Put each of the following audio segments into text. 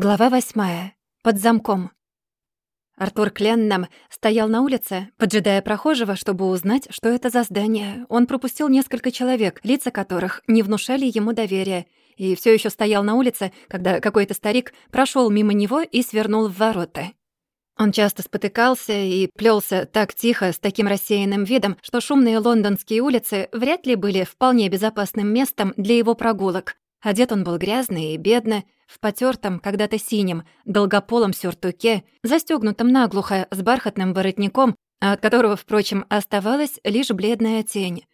Глава восьмая. Под замком. Артур Кленнам стоял на улице, поджидая прохожего, чтобы узнать, что это за здание. Он пропустил несколько человек, лица которых не внушали ему доверия, и все еще стоял на улице, когда какой-то старик прошел мимо него и свернул в ворота. Он часто спотыкался и плелся так тихо, с таким рассеянным видом, что шумные лондонские улицы вряд ли были вполне безопасным местом для его прогулок. Одет он был грязно и бедно, в потертом, когда-то синем, долгополом сюртуке, застегнутом наглухо с бархатным воротником, от которого, впрочем, оставалась лишь бледная тень.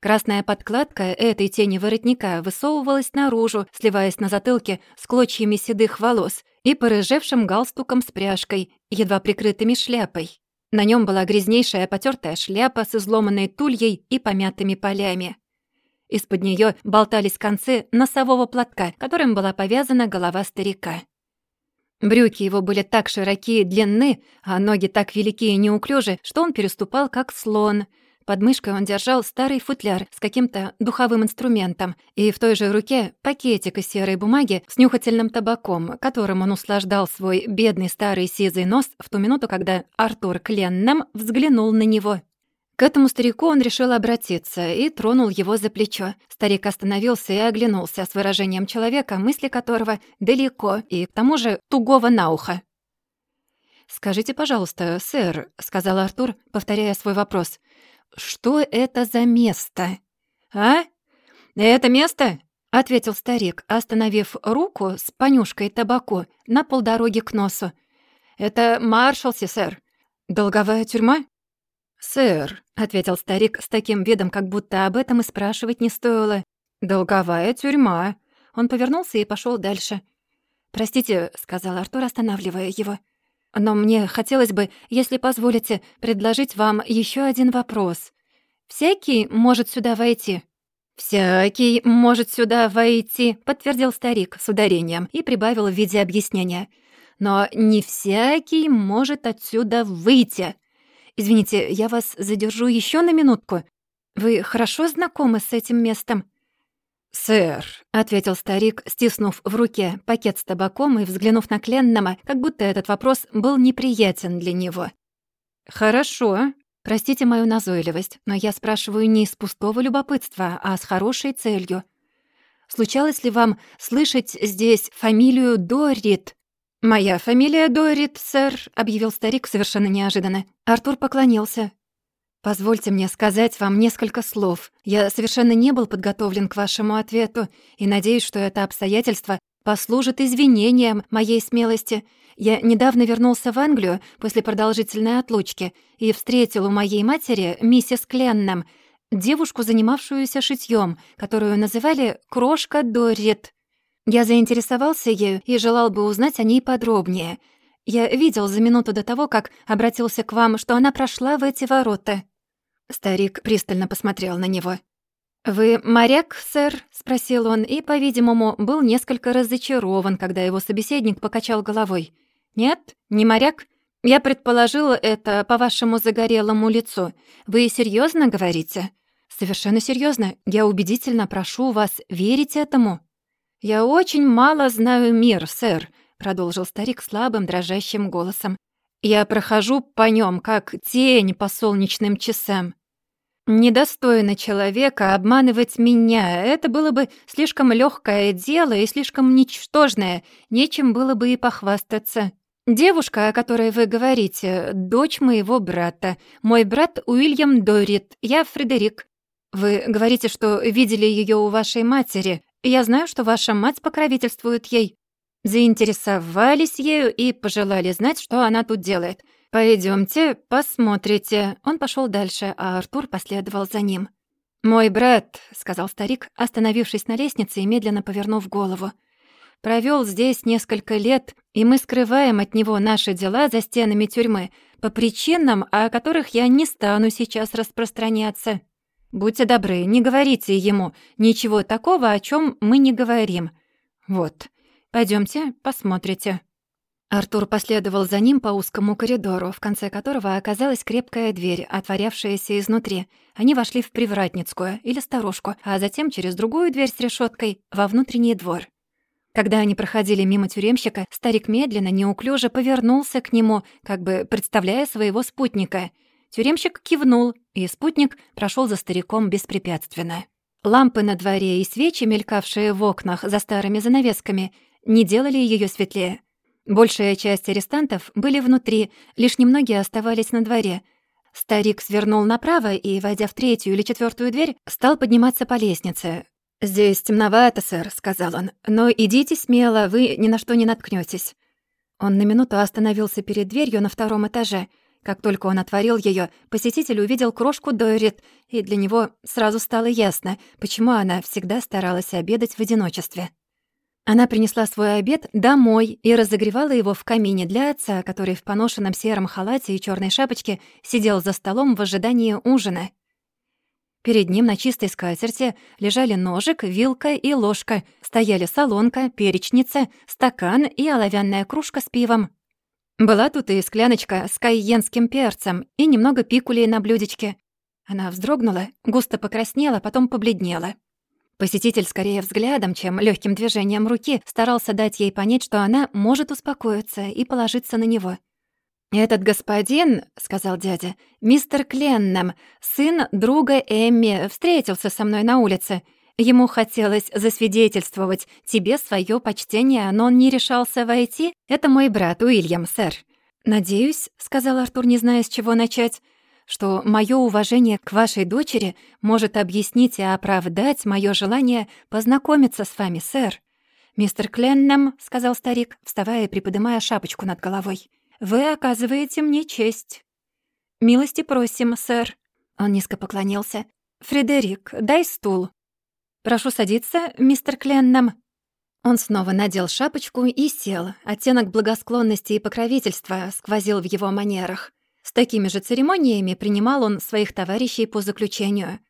Красная подкладка этой тени воротника высовывалась наружу, сливаясь на затылке с клочьями седых волос и порыжевшим галстуком с пряжкой, едва прикрытыми шляпой. На нем была грязнейшая потертая шляпа с изломанной тульей и помятыми полями. Из-под нее болтались концы носового платка, которым была повязана голова старика. Брюки его были так широкие и длинны, а ноги так велики и неуклюжи, что он переступал как слон. Под мышкой он держал старый футляр с каким-то духовым инструментом, и в той же руке пакетик из серой бумаги с нюхательным табаком, которым он услаждал свой бедный старый сизый нос в ту минуту, когда Артур Кленнам взглянул на него. К этому старику он решил обратиться и тронул его за плечо. Старик остановился и оглянулся с выражением человека, мысли которого далеко и, к тому же, тугого на ухо. «Скажите, пожалуйста, сэр», — сказал Артур, повторяя свой вопрос, «что это за место?» «А? Это место?» — ответил старик, остановив руку с понюшкой табаку на полдороги к носу. «Это Маршалси, сэр. Долговая тюрьма?» «Сэр», — ответил старик с таким видом, как будто об этом и спрашивать не стоило. «Долговая тюрьма». Он повернулся и пошел дальше. «Простите», — сказал Артур, останавливая его. «Но мне хотелось бы, если позволите, предложить вам еще один вопрос. Всякий может сюда войти?» «Всякий может сюда войти», — подтвердил старик с ударением и прибавил в виде объяснения. «Но не всякий может отсюда выйти». «Извините, я вас задержу еще на минутку. Вы хорошо знакомы с этим местом?» «Сэр», — ответил старик, стиснув в руке пакет с табаком и взглянув на Кленнама, как будто этот вопрос был неприятен для него. «Хорошо. Простите мою назойливость, но я спрашиваю не из пустого любопытства, а с хорошей целью. Случалось ли вам слышать здесь фамилию Дорит?» «Моя фамилия Дорит, сэр», — объявил старик совершенно неожиданно. Артур поклонился. «Позвольте мне сказать вам несколько слов. Я совершенно не был подготовлен к вашему ответу и надеюсь, что это обстоятельство послужит извинением моей смелости. Я недавно вернулся в Англию после продолжительной отлучки и встретил у моей матери, миссис Кленном, девушку, занимавшуюся шитьем, которую называли «Крошка Дорит». Я заинтересовался ею и желал бы узнать о ней подробнее. Я видел за минуту до того, как обратился к вам, что она прошла в эти ворота». Старик пристально посмотрел на него. «Вы моряк, сэр?» — спросил он, и, по-видимому, был несколько разочарован, когда его собеседник покачал головой. «Нет, не моряк. Я предположил это по вашему загорелому лицу. Вы серьезно говорите?» «Совершенно серьезно. Я убедительно прошу вас верить этому». «Я очень мало знаю мир, сэр», — продолжил старик слабым, дрожащим голосом. «Я прохожу по нем, как тень по солнечным часам. Недостойно человека обманывать меня. Это было бы слишком легкое дело и слишком ничтожное, нечем было бы и похвастаться. Девушка, о которой вы говорите, дочь моего брата. Мой брат Уильям Дорит, я Фредерик. Вы говорите, что видели ее у вашей матери. Я знаю, что ваша мать покровительствует ей. Заинтересовались ею и пожелали знать, что она тут делает. Пойдемте, посмотрите». Он пошел дальше, а Артур последовал за ним. «Мой брат», — сказал старик, остановившись на лестнице и медленно повернув голову, провел здесь несколько лет, и мы скрываем от него наши дела за стенами тюрьмы по причинам, о которых я не стану сейчас распространяться. Будьте добры, не говорите ему ничего такого, о чем мы не говорим. Вот, пойдемте, посмотрите». Артур последовал за ним по узкому коридору, в конце которого оказалась крепкая дверь, отворявшаяся изнутри. Они вошли в привратницкую или сторожку, а затем через другую дверь с решеткой во внутренний двор. Когда они проходили мимо тюремщика, старик медленно, неуклюже повернулся к нему, как бы представляя своего спутника. Тюремщик кивнул, и спутник прошел за стариком беспрепятственно. Лампы на дворе и свечи, мелькавшие в окнах за старыми занавесками, не делали ее светлее. Большая часть арестантов были внутри, лишь немногие оставались на дворе. Старик свернул направо и, войдя в третью или четвертую дверь, стал подниматься по лестнице. «Здесь темновато, сэр», — сказал он, — «но идите смело, вы ни на что не наткнётесь». Он на минуту остановился перед дверью на втором этаже. Как только он отворил её, посетитель увидел крошку Дойрит, и для него сразу стало ясно, почему она всегда старалась обедать в одиночестве. Она принесла свой обед домой и разогревала его в камине для отца, который в поношенном сером халате и чёрной шапочке сидел за столом в ожидании ужина. Перед ним на чистой скатерти лежали ножик, вилка и ложка, стояли солонка, перечница, стакан и оловянная кружка с пивом. Была тут и скляночка с кайенским перцем и немного пикулей на блюдечке. Она вздрогнула, густо покраснела, потом побледнела. Посетитель скорее взглядом, чем легким движением руки старался дать ей понять, что она может успокоиться и положиться на него. «Этот господин, — сказал дядя, — мистер Кленнам, сын друга Эмми, встретился со мной на улице. Ему хотелось засвидетельствовать тебе свое почтение, но он не решался войти. Это мой брат Уильям, сэр». «Надеюсь, — сказал Артур, не зная, с чего начать, — что мое уважение к вашей дочери может объяснить и оправдать мое желание познакомиться с вами, сэр». «Мистер Кленнам, — сказал старик, вставая и приподнимая шапочку над головой, — вы оказываете мне честь». «Милости просим, сэр». Он низко поклонился. «Фредерик, дай стул». «Прошу садиться, мистер Кленнам». Он снова надел шапочку и сел. Оттенок благосклонности и покровительства сквозил в его манерах. С такими же церемониями принимал он своих товарищей по заключению.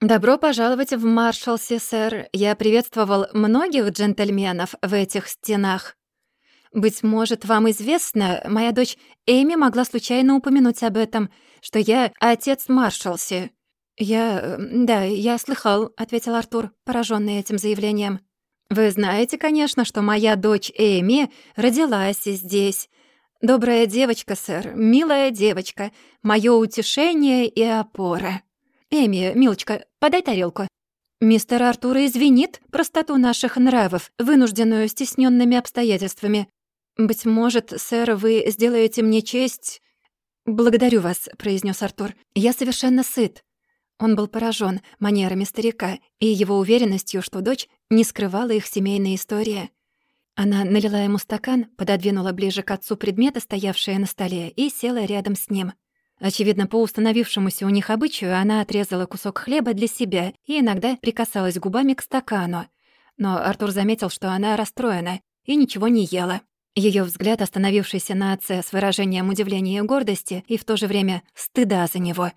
«Добро пожаловать в Маршалсе, сэр. Я приветствовал многих джентльменов в этих стенах. Быть может, вам известно, моя дочь Эми могла случайно упомянуть об этом, что я отец Маршалси». «Я... да, я слыхал», — ответил Артур, пораженный этим заявлением. «Вы знаете, конечно, что моя дочь Эми родилась здесь. Добрая девочка, сэр, милая девочка, мое утешение и опора. Эми, милочка, подай тарелку». «Мистер Артур извинит простоту наших нравов, вынужденную стесненными обстоятельствами. «Быть может, сэр, вы сделаете мне честь...» «Благодарю вас», — произнес Артур. «Я совершенно сыт». Он был поражен манерами старика и его уверенностью, что дочь не скрывала их семейной истории. Она налила ему стакан, пододвинула ближе к отцу предметы, стоявшие на столе, и села рядом с ним. Очевидно, по установившемуся у них обычаю, она отрезала кусок хлеба для себя и иногда прикасалась губами к стакану. Но Артур заметил, что она расстроена и ничего не ела. Ее взгляд, остановившийся на отце с выражением удивления и гордости и в то же время стыда за него,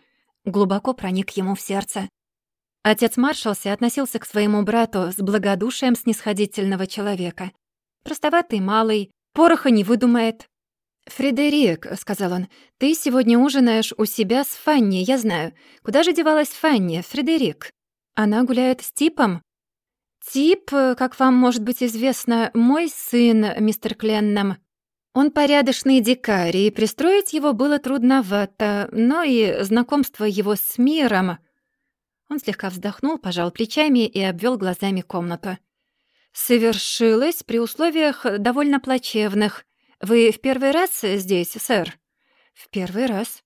глубоко проник ему в сердце. Отец Маршалси относился к своему брату с благодушием снисходительного человека. Простоватый, малый, пороха не выдумает. «Фредерик», — сказал он, — «ты сегодня ужинаешь у себя с Фанни, я знаю. Куда же девалась Фанни, Фредерик? Она гуляет с Типом?» Тип, как вам может быть известно, мой сын, мистер Кленнам. Он порядочный дикарь, и пристроить его было трудновато, но и знакомство его с миром... Он слегка вздохнул, пожал плечами и обвел глазами комнату. «Совершилось при условиях довольно плачевных. Вы в первый раз здесь, сэр?» «В первый раз».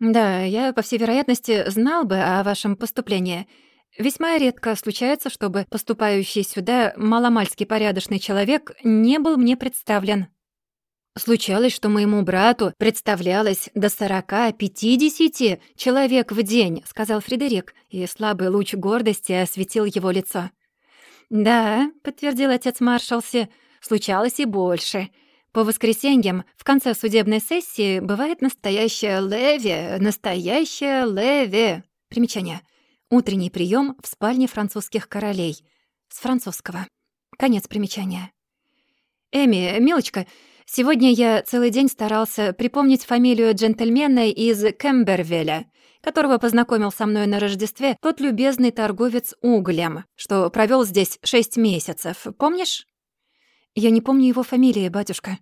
«Да, я, по всей вероятности, знал бы о вашем поступлении». Весьма редко случается, чтобы поступающий сюда маломальски порядочный человек не был мне представлен. Случалось, что моему брату представлялось до сорока-пятидесяти человек в день, сказал Фредерик, и слабый луч гордости осветил его лицо. Да, подтвердил отец Маршалси, случалось и больше. По воскресеньям в конце судебной сессии бывает настоящая леви, настоящая леви. Примечание. Утренний прием в спальне французских королей. С французского. Конец примечания. «Эми, милочка, сегодня я целый день старался припомнить фамилию джентльмена из Кембервеля, которого познакомил со мной на Рождестве тот любезный торговец углем, что провел здесь шесть месяцев. Помнишь?» Я не помню его фамилии, батюшка».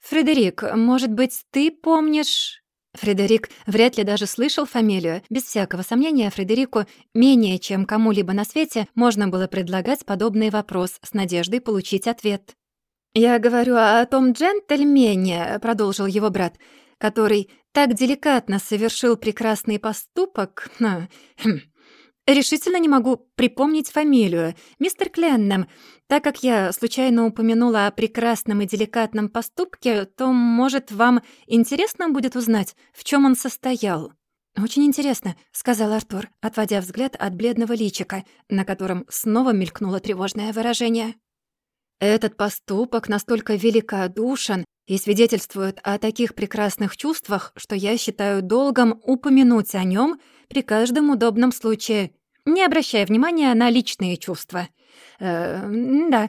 «Фредерик, может быть, ты помнишь...» Фредерик вряд ли даже слышал фамилию. Без всякого сомнения, Фредерику менее чем кому-либо на свете можно было предлагать подобный вопрос с надеждой получить ответ. «Я говорю о том джентльмене», — продолжил его брат, «который так деликатно совершил прекрасный поступок. Хм, решительно не могу припомнить фамилию. Мистер Кленнем, так как я случайно упомянула о прекрасном и деликатном поступке, то, может, вам интересно будет узнать, в чем он состоял?» «Очень интересно», — сказал Артур, отводя взгляд от бледного личика, на котором снова мелькнуло тревожное выражение. Этот поступок настолько великодушен и свидетельствует о таких прекрасных чувствах, что я считаю долгом упомянуть о нем при каждом удобном случае, не обращая внимания на личные чувства. Э, да,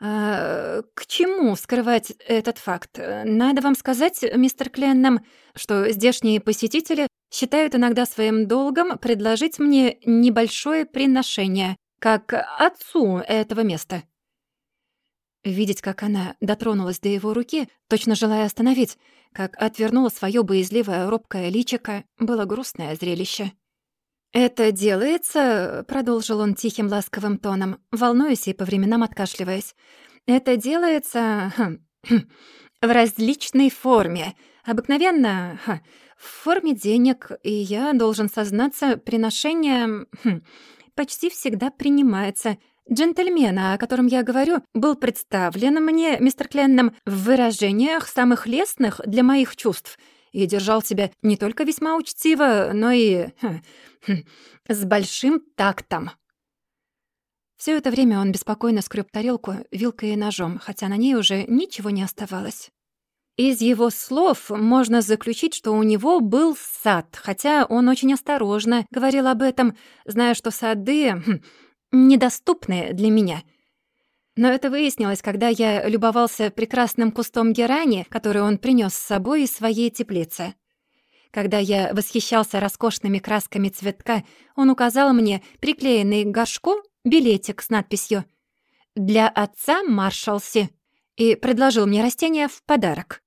э, к чему скрывать этот факт? Надо вам сказать, мистер Кленнам, что здешние посетители считают иногда своим долгом предложить мне небольшое приношение, как отцу этого места. Видеть, как она дотронулась до его руки, точно желая остановить, как отвернула своё боязливое робкое личико, было грустное зрелище. «Это делается», — продолжил он тихим ласковым тоном, волнуясь и по временам откашливаясь, «это делается хм, в различной форме. Обыкновенно в форме денег, и я должен сознаться, приношение хм, почти всегда принимается». Джентльмена, о котором я говорю, был представлен мне, мистер Кленном, в выражениях самых лестных для моих чувств и держал себя не только весьма учтиво, но и хм, хм, с большим тактом. Все это время он беспокойно скреб тарелку вилкой и ножом, хотя на ней уже ничего не оставалось. Из его слов можно заключить, что у него был сад, хотя он очень осторожно говорил об этом, зная, что сады хм, недоступные для меня. Но это выяснилось, когда я любовался прекрасным кустом герани, который он принес с собой из своей теплицы. Когда я восхищался роскошными красками цветка, он указал мне приклеенный к горшку билетик с надписью «Для отца Маршалси» и предложил мне растение в подарок.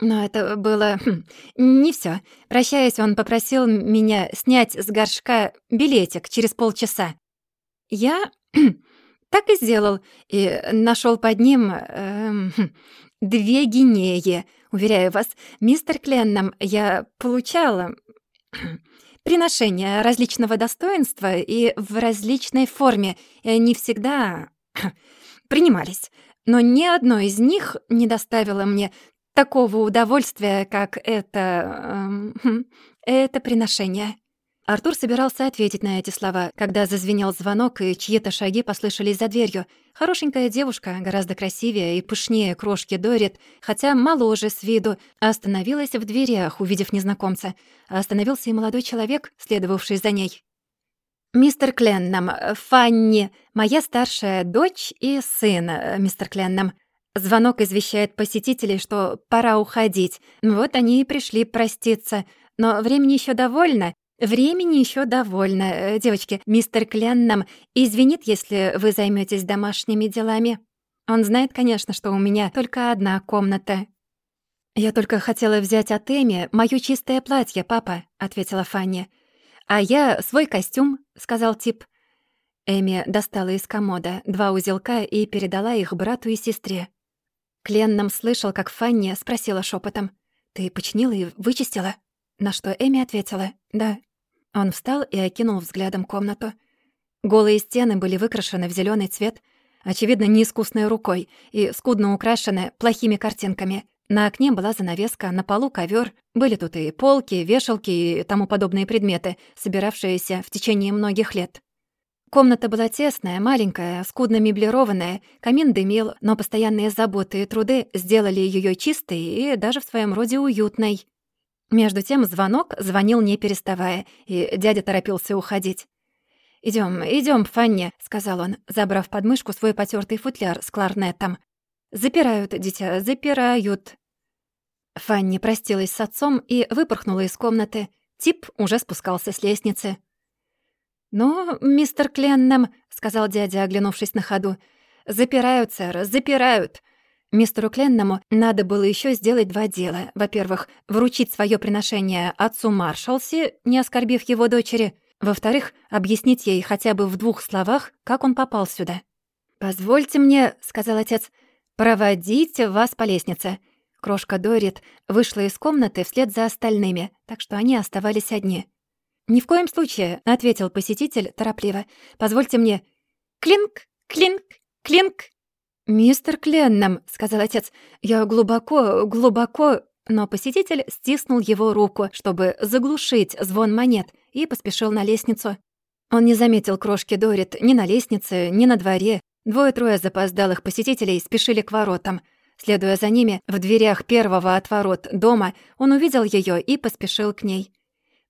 Но это было хм, не все. Прощаясь, он попросил меня снять с горшка билетик через полчаса. Я так и сделал, и нашел под ним э, две гинеи. Уверяю вас, мистер Кленном, я получала приношения различного достоинства и в различной форме, и они всегда принимались. Но ни одно из них не доставило мне такого удовольствия, как это... Э, это приношение. Артур собирался ответить на эти слова, когда зазвенел звонок, и чьи-то шаги послышались за дверью. Хорошенькая девушка, гораздо красивее и пышнее крошки Дорит, хотя моложе с виду, остановилась в дверях, увидев незнакомца. Остановился и молодой человек, следовавший за ней. «Мистер Кленнам, Фанни, моя старшая дочь и сын, мистер Кленнам. Звонок извещает посетителей, что пора уходить. Вот они и пришли проститься. Но времени еще довольно, Времени еще довольно, э, девочки. Мистер Кленнам извинит, если вы займетесь домашними делами. Он знает, конечно, что у меня только одна комната. «Я только хотела взять от Эми моё чистое платье, папа», — ответила Фанни. «А я свой костюм», — сказал Тип. Эми достала из комода два узелка и передала их брату и сестре. Кленнам слышал, как Фанни спросила шепотом: «Ты починила и вычистила?» На что Эми ответила «Да». Он встал и окинул взглядом комнату. Голые стены были выкрашены в зеленый цвет, очевидно, неискусной рукой и скудно украшены плохими картинками. На окне была занавеска, на полу ковер. Были тут и полки, вешалки и тому подобные предметы, собиравшиеся в течение многих лет. Комната была тесная, маленькая, скудно меблированная, камин дымил, но постоянные заботы и труды сделали ее чистой и даже в своем роде уютной. Между тем звонок звонил не переставая, и дядя торопился уходить. Идем, идем, Фанни», — сказал он, забрав под мышку свой потертый футляр с кларнетом. «Запирают, дитя, запирают». Фанни простилась с отцом и выпорхнула из комнаты. Тип уже спускался с лестницы. «Ну, мистер Кленнам», — сказал дядя, оглянувшись на ходу, — «запирают, сэр, запирают. Мистеру Кленному надо было еще сделать два дела. Во-первых, вручить свое приношение отцу Маршалси, не оскорбив его дочери. Во-вторых, объяснить ей хотя бы в двух словах, как он попал сюда. «Позвольте мне», — сказал отец, — «проводить вас по лестнице». Крошка Дорит вышла из комнаты вслед за остальными, так что они оставались одни. «Ни в коем случае», — ответил посетитель торопливо. «Позвольте мне...» «Клинк! Клинк! Клинк!» «Мистер Кленном», — сказал отец, — «я глубоко, глубоко...» Но посетитель стиснул его руку, чтобы заглушить звон монет, и поспешил на лестницу. Он не заметил крошки Дорит ни на лестнице, ни на дворе. Двое-трое запоздалых посетителей спешили к воротам. Следуя за ними, в дверях первого от ворот дома он увидел ее и поспешил к ней.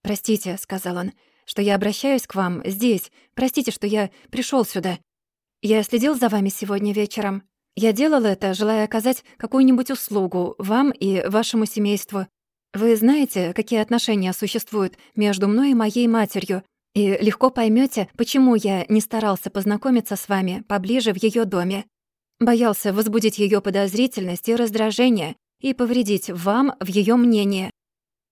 «Простите», — сказал он, — «что я обращаюсь к вам здесь. Простите, что я пришел сюда. Я следил за вами сегодня вечером. Я делал это, желая оказать какую-нибудь услугу вам и вашему семейству. Вы знаете, какие отношения существуют между мной и моей матерью, и легко поймете, почему я не старался познакомиться с вами поближе в ее доме. Боялся возбудить ее подозрительность и раздражение и повредить вам в ее мнении.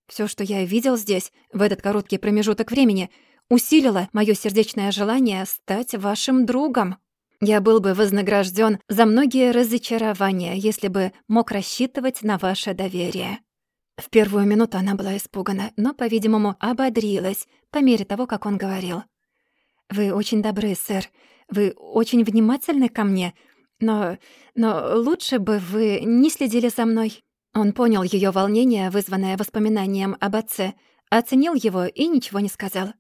Все, что я видел здесь, в этот короткий промежуток времени, усилило мое сердечное желание стать вашим другом. Я был бы вознагражден за многие разочарования, если бы мог рассчитывать на ваше доверие». В первую минуту она была испугана, но, по-видимому, ободрилась по мере того, как он говорил. «Вы очень добры, сэр. Вы очень внимательны ко мне. Но... но лучше бы вы не следили за мной». Он понял ее волнение, вызванное воспоминанием об отце, оценил его и ничего не сказал.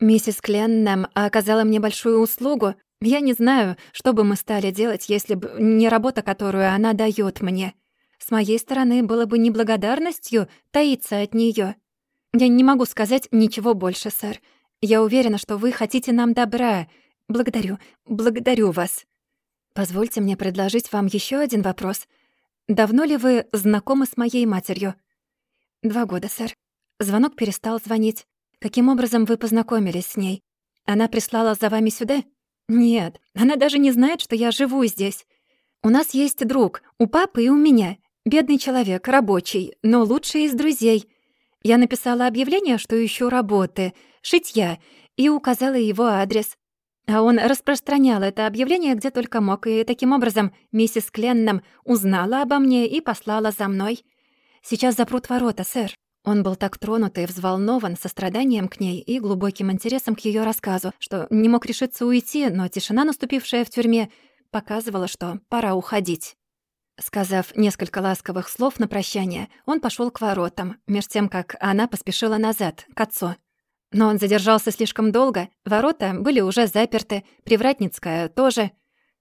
«Миссис Кленнам оказала мне большую услугу, я не знаю, что бы мы стали делать, если бы не работа, которую она дает мне. С моей стороны было бы неблагодарностью таиться от нее. Я не могу сказать ничего больше, сэр. Я уверена, что вы хотите нам добра. Благодарю, благодарю вас. Позвольте мне предложить вам еще один вопрос. Давно ли вы знакомы с моей матерью? Два года, сэр. Звонок перестал звонить. Каким образом вы познакомились с ней? Она прислала за вами сюда? «Нет, она даже не знает, что я живу здесь. У нас есть друг, у папы и у меня. Бедный человек, рабочий, но лучший из друзей. Я написала объявление, что ищу работы, шитья, и указала его адрес. А он распространял это объявление где только мог, и таким образом миссис Кленном узнала обо мне и послала за мной. Сейчас запрут ворота, сэр. Он был так тронут и взволнован состраданием к ней и глубоким интересом к ее рассказу, что не мог решиться уйти, но тишина, наступившая в тюрьме, показывала, что пора уходить. Сказав несколько ласковых слов на прощание, он пошел к воротам, меж тем, как она поспешила назад, к отцу. Но он задержался слишком долго, ворота были уже заперты, Привратницкая тоже.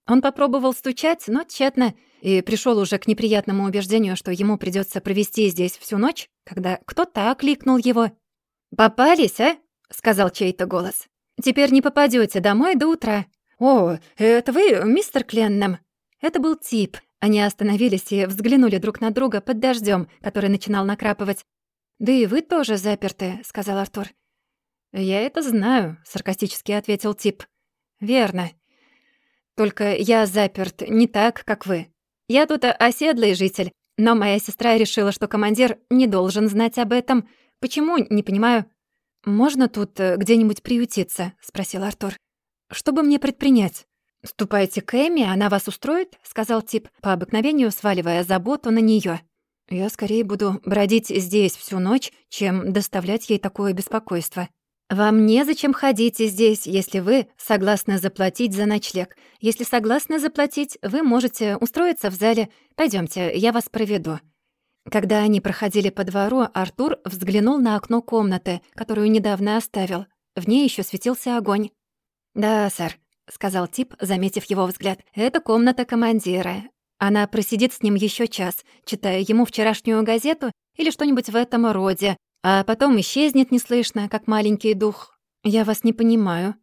Он попробовал стучать, но тщетно — и пришел уже к неприятному убеждению, что ему придется провести здесь всю ночь, когда кто-то окликнул его. «Попались, а?» — сказал чей-то голос. «Теперь не попадете домой до утра». «О, это вы, мистер Кленном?» Это был тип. Они остановились и взглянули друг на друга под дождем, который начинал накрапывать. «Да и вы тоже заперты», — сказал Артур. «Я это знаю», — саркастически ответил тип. «Верно. Только я заперт не так, как вы. Я тут оседлый житель, но моя сестра решила, что командир не должен знать об этом. Почему, не понимаю. «Можно тут э, где-нибудь приютиться?» — спросил Артур. «Что бы мне предпринять?» «Ступайте к Эми, она вас устроит?» — сказал тип, по обыкновению сваливая заботу на неё. «Я скорее буду бродить здесь всю ночь, чем доставлять ей такое беспокойство». «Вам незачем ходить здесь, если вы согласны заплатить за ночлег. Если согласны заплатить, вы можете устроиться в зале. Пойдемте, я вас проведу». Когда они проходили по двору, Артур взглянул на окно комнаты, которую недавно оставил. В ней еще светился огонь. «Да, сэр», — сказал тип, заметив его взгляд. «Это комната командира. Она просидит с ним еще час, читая ему вчерашнюю газету или что-нибудь в этом роде, а потом исчезнет неслышно, как маленький дух. Я вас не понимаю.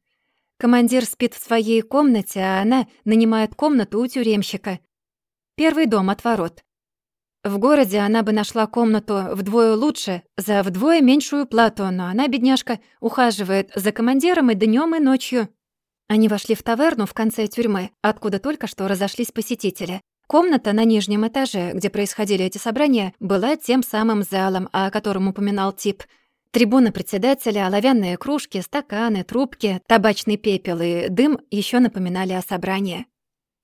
Командир спит в своей комнате, а она нанимает комнату у тюремщика. Первый дом от ворот. В городе она бы нашла комнату вдвое лучше, за вдвое меньшую плату, но она, бедняжка, ухаживает за командиром и днем, и ночью. Они вошли в таверну в конце тюрьмы, откуда только что разошлись посетители. Комната на нижнем этаже, где происходили эти собрания, была тем самым залом, о котором упоминал тип. Трибуна председателя, оловянные кружки, стаканы, трубки, табачный пепел и дым еще напоминали о собрании.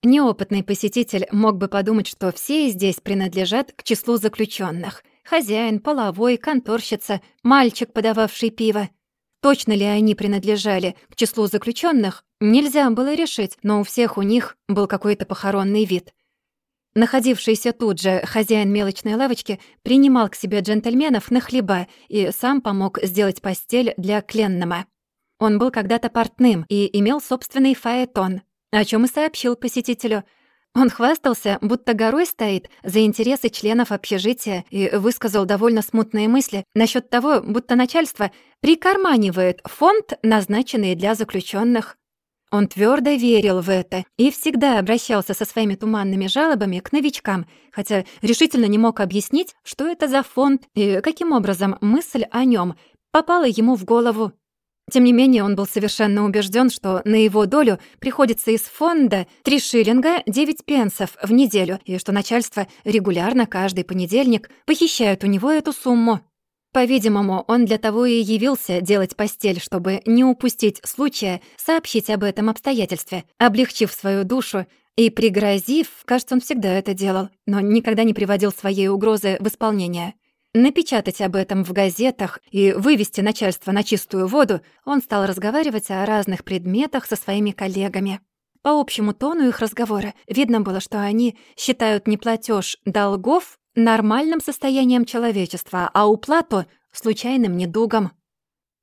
Неопытный посетитель мог бы подумать, что все здесь принадлежат к числу заключенных: Хозяин, половой, конторщица, мальчик, подававший пиво. Точно ли они принадлежали к числу заключенных, нельзя было решить, но у всех у них был какой-то похоронный вид. Находившийся тут же хозяин мелочной лавочки принимал к себе джентльменов на хлеба и сам помог сделать постель для Кленнама. Он был когда-то портным и имел собственный фаэтон, о чем и сообщил посетителю. Он хвастался, будто горой стоит за интересы членов общежития и высказал довольно смутные мысли насчет того, будто начальство прикарманивает фонд, назначенный для заключенных. Он твердо верил в это и всегда обращался со своими туманными жалобами к новичкам, хотя решительно не мог объяснить, что это за фонд и каким образом мысль о нем попала ему в голову. Тем не менее, он был совершенно убежден, что на его долю приходится из фонда 3 шиллинга 9 пенсов в неделю, и что начальство регулярно каждый понедельник похищает у него эту сумму. По-видимому, он для того и явился делать постель, чтобы не упустить случая сообщить об этом обстоятельстве, облегчив свою душу и пригрозив, кажется, он всегда это делал, но никогда не приводил своей угрозы в исполнение. Напечатать об этом в газетах и вывести начальство на чистую воду, он стал разговаривать о разных предметах со своими коллегами. По общему тону их разговора видно было, что они считают неплатеж долгов нормальным состоянием человечества, а уплату — случайным недугом.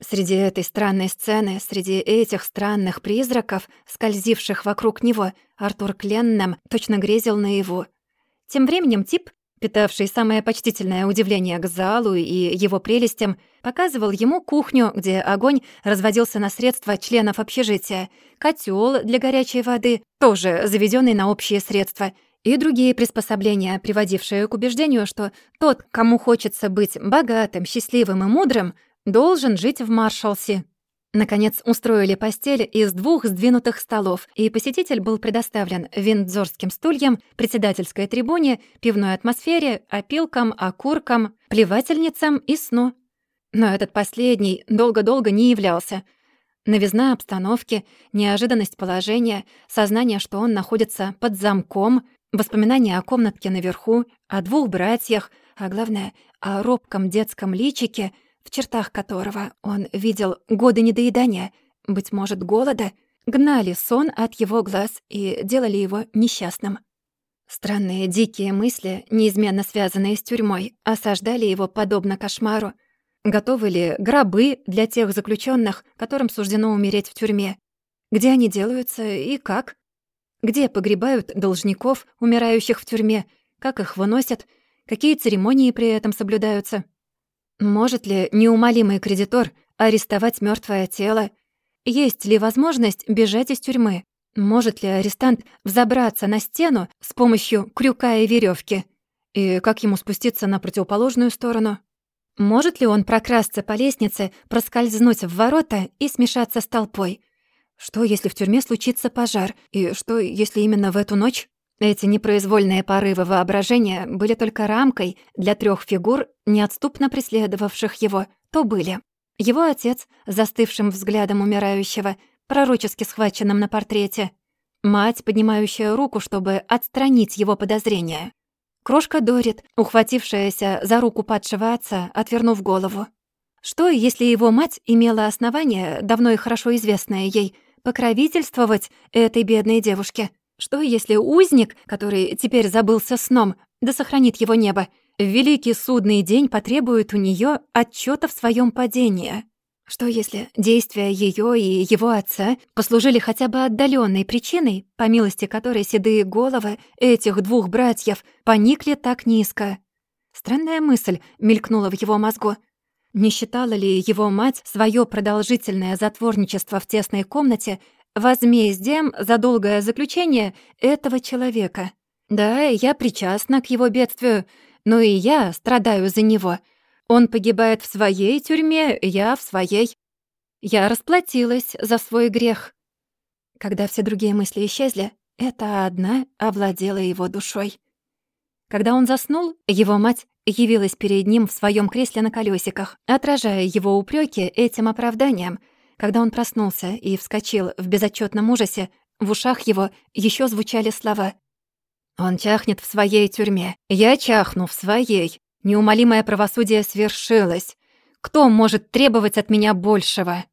Среди этой странной сцены, среди этих странных призраков, скользивших вокруг него, Артур Кленном точно грезил наяву. Тем временем тип питавший самое почтительное удивление к залу и его прелестям, показывал ему кухню, где огонь разводился на средства членов общежития, котел для горячей воды, тоже заведенный на общие средства, и другие приспособления, приводившие к убеждению, что тот, кому хочется быть богатым, счастливым и мудрым, должен жить в Маршалсе. Наконец устроили постель из двух сдвинутых столов, и посетитель был предоставлен виндзорским стульям, председательской трибуне, пивной атмосфере, опилкам, окуркам, плевательницам и сну. Но этот последний долго-долго не являлся. Новизна обстановки, неожиданность положения, сознание, что он находится под замком, воспоминания о комнатке наверху, о двух братьях, а главное, о робком детском личике — в чертах которого он видел годы недоедания, быть может, голода, гнали сон от его глаз и делали его несчастным. Странные дикие мысли, неизменно связанные с тюрьмой, осаждали его подобно кошмару. Готовы ли гробы для тех заключенных, которым суждено умереть в тюрьме? Где они делаются и как? Где погребают должников, умирающих в тюрьме? Как их выносят? Какие церемонии при этом соблюдаются? Может ли неумолимый кредитор арестовать мертвое тело? Есть ли возможность бежать из тюрьмы? Может ли арестант взобраться на стену с помощью крюка и веревки? И как ему спуститься на противоположную сторону? Может ли он прокрасться по лестнице, проскользнуть в ворота и смешаться с толпой? Что, если в тюрьме случится пожар? И что, если именно в эту ночь? Эти непроизвольные порывы воображения были только рамкой для трех фигур, неотступно преследовавших его, то были. Его отец, застывшим взглядом умирающего, пророчески схваченным на портрете. Мать, поднимающая руку, чтобы отстранить его подозрения. Крошка Дорит, ухватившаяся за руку падшего отца, отвернув голову. Что, если его мать имела основание, давно и хорошо известное ей, покровительствовать этой бедной девушке? Что, если узник, который теперь забылся сном, да сохранит его небо, в великий судный день потребует у нее отчета в своем падении? Что, если действия ее и его отца послужили хотя бы отдаленной причиной, по милости которой седые головы этих двух братьев поникли так низко? Странная мысль мелькнула в его мозгу. Не считала ли его мать свое продолжительное затворничество в тесной комнате возмездием за долгое заключение этого человека. Да, я причастна к его бедствию, но и я страдаю за него. Он погибает в своей тюрьме, я в своей. Я расплатилась за свой грех. Когда все другие мысли исчезли, эта одна овладела его душой. Когда он заснул, его мать явилась перед ним в своем кресле на колесиках, отражая его упреки этим оправданием. Когда он проснулся и вскочил в безотчетном ужасе, в ушах его еще звучали слова «Он чахнет в своей тюрьме, я чахну в своей, неумолимое правосудие свершилось. Кто может требовать от меня большего?»